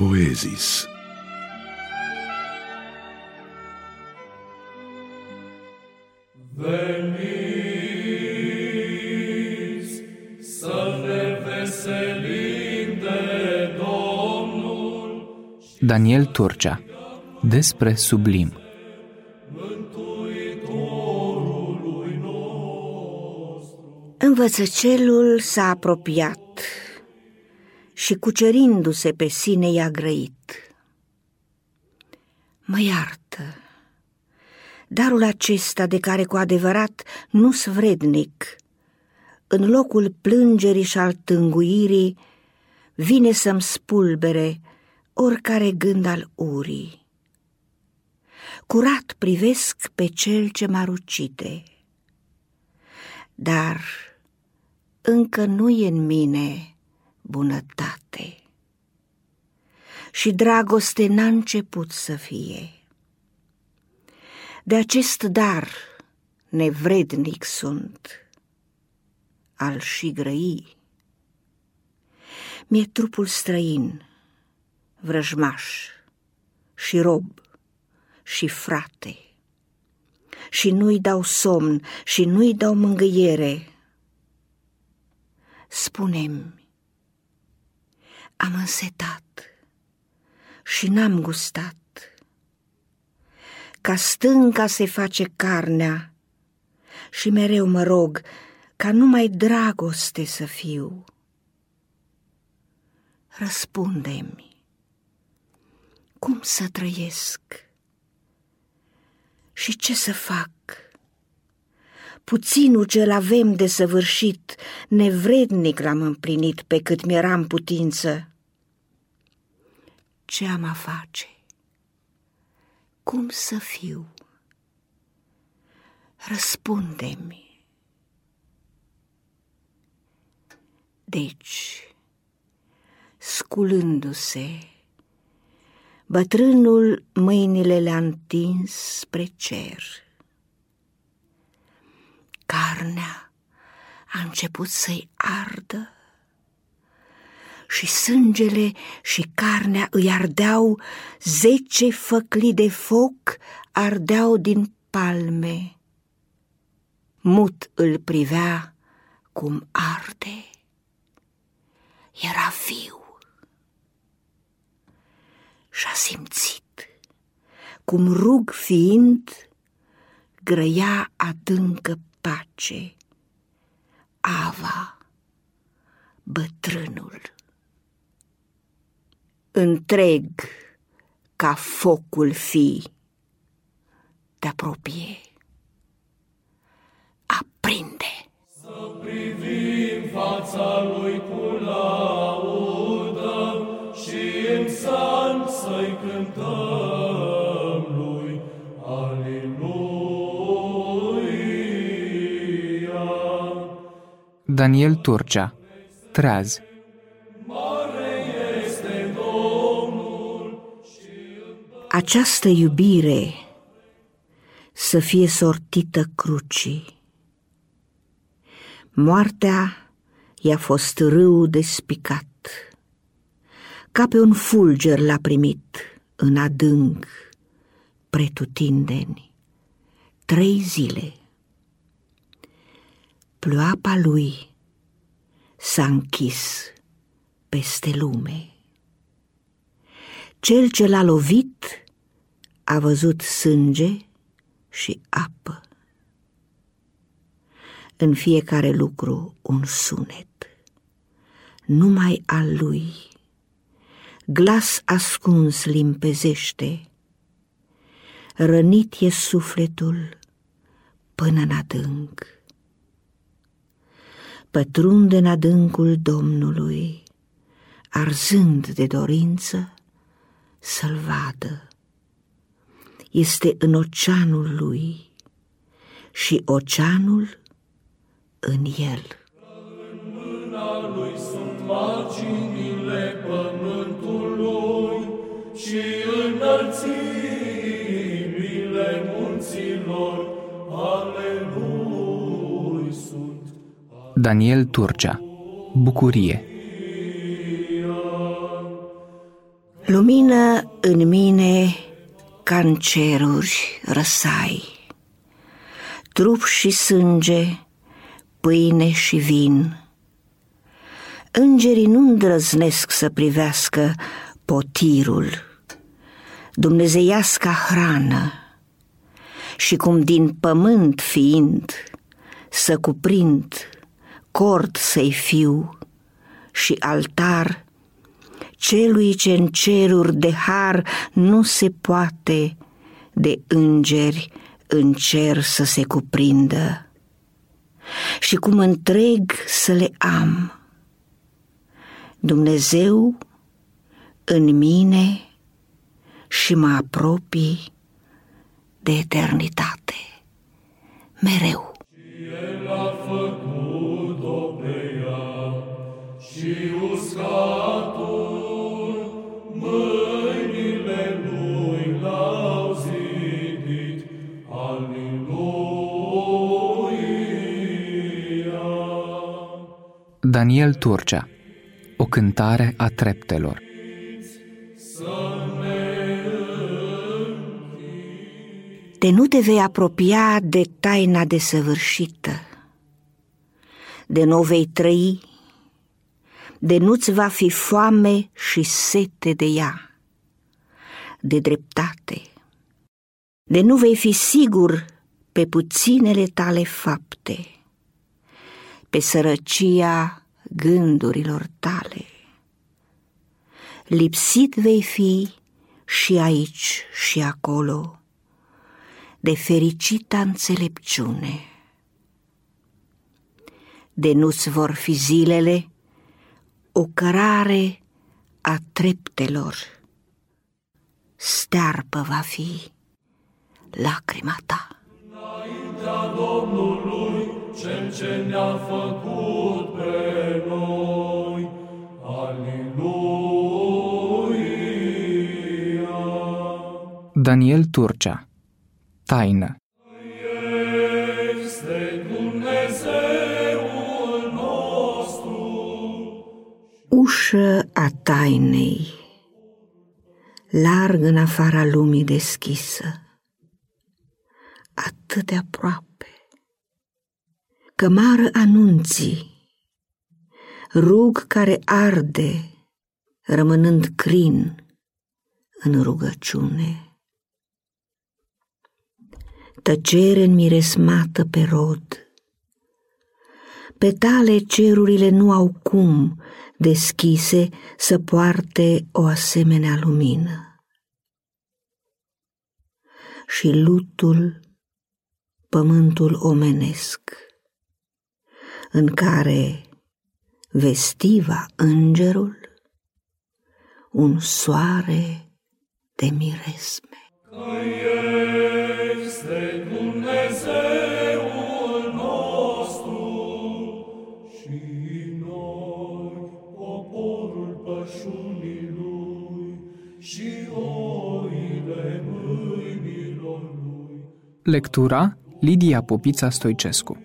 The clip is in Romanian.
Poezis. Veniți să ne veselim de Domnul, Daniel Turcea Despre sublim. Învățăcelul s-a apropiat și cucerindu-se pe sine i-a grăit. Mă iartă, darul acesta de care cu adevărat nu-s vrednic, în locul plângerii și al tânguirii, vine să-mi spulbere oricare gând al urii. Curat privesc pe cel ce m-a rucite, dar încă nu e în mine bunătate. Și dragoste n-a început să fie. De acest dar nevrednic sunt, al și grăi. Mi-e trupul străin, vrăjmaș și rob și frate, și nu-i dau somn și nu-i dau mângâiere, Spunem, am însetat și n-am gustat. Ca stânca se face carnea și mereu mă rog ca numai dragoste să fiu. Răspunde-mi, cum să trăiesc și ce să fac? Puținul ce-l avem de săvârșit, nevrednic l-am împlinit pe cât mi-era în putință. Ce am a face? Cum să fiu? Răspunde-mi. Deci, sculându-se, bătrânul mâinile le-a întins spre cer Carnea a început să-i ardă și sângele și carnea îi ardeau, zece făcli de foc ardeau din palme. Mut îl privea cum arde, era viu și-a simțit cum rug fiind grăia adâncă pace, Ava, bătrânul. Întreg ca focul fi te apropie. Aprinde! să privim fața lui cu laudă și în psalm să-i cântăm lui. Aleluia! Daniel Turcea Treaz Această iubire să fie sortită crucii. Moartea i-a fost râu despicat, ca pe un fulger l-a primit în adânc, pretutindeni, trei zile. Ploapa lui s-a închis peste lume. Cel ce l-a lovit a văzut sânge și apă. În fiecare lucru un sunet, numai al lui. Glas ascuns limpezește, rănit e sufletul până în adânc. Pătrunde în adâncul Domnului, arzând de dorință să-l vadă este în oceanul lui și oceanul în el. Mâna lui sunt marginile pământului și înălțimile munților ale lui sunt. Daniel Turcea Bucurie Lumină în mine ca în ceruri răsai, trup și sânge, pâine și vin. Îngerii nu îndrăznesc să privească potirul, dumnezeiasca hrană, și cum din pământ fiind să cuprind cord să-i fiu și altar celui ce în ceruri de har nu se poate de îngeri în cer să se cuprindă și cum întreg să le am. Dumnezeu în mine și mă apropii de eternitate, mereu. El Daniel Turcea O cântare a treptelor. De nu te vei apropia de taina desăvârșită, de nu vei trăi, de nu-ți va fi foame și sete de ea, de dreptate, de nu vei fi sigur pe puținele tale fapte, pe sărăcia gândurilor tale. Lipsit vei fi și aici și acolo, de fericita înțelepciune. De nu-ți vor fi zilele o cărare a treptelor, stearpă va fi lacrima ta. Înaintea Domnului, Cel ce ne-a făcut pe noi. Aleluia! Daniel Turcea Taină Este Dumnezeul nostru. Ușă a tainei, larg în afara lumii deschisă, atât de aproape, cămară anunții, rug care arde, rămânând crin în rugăciune. Tăcere înmiresmată pe rod, pe tale cerurile nu au cum deschise să poarte o asemenea lumină. Și lutul pământul omenesc, în care vestiva îngerul un soare de miresme. Este Dumnezeul nostru și noi, poporul pășunii Lui și oile mâinilor Lui. Lectura Lidia Popița Stoicescu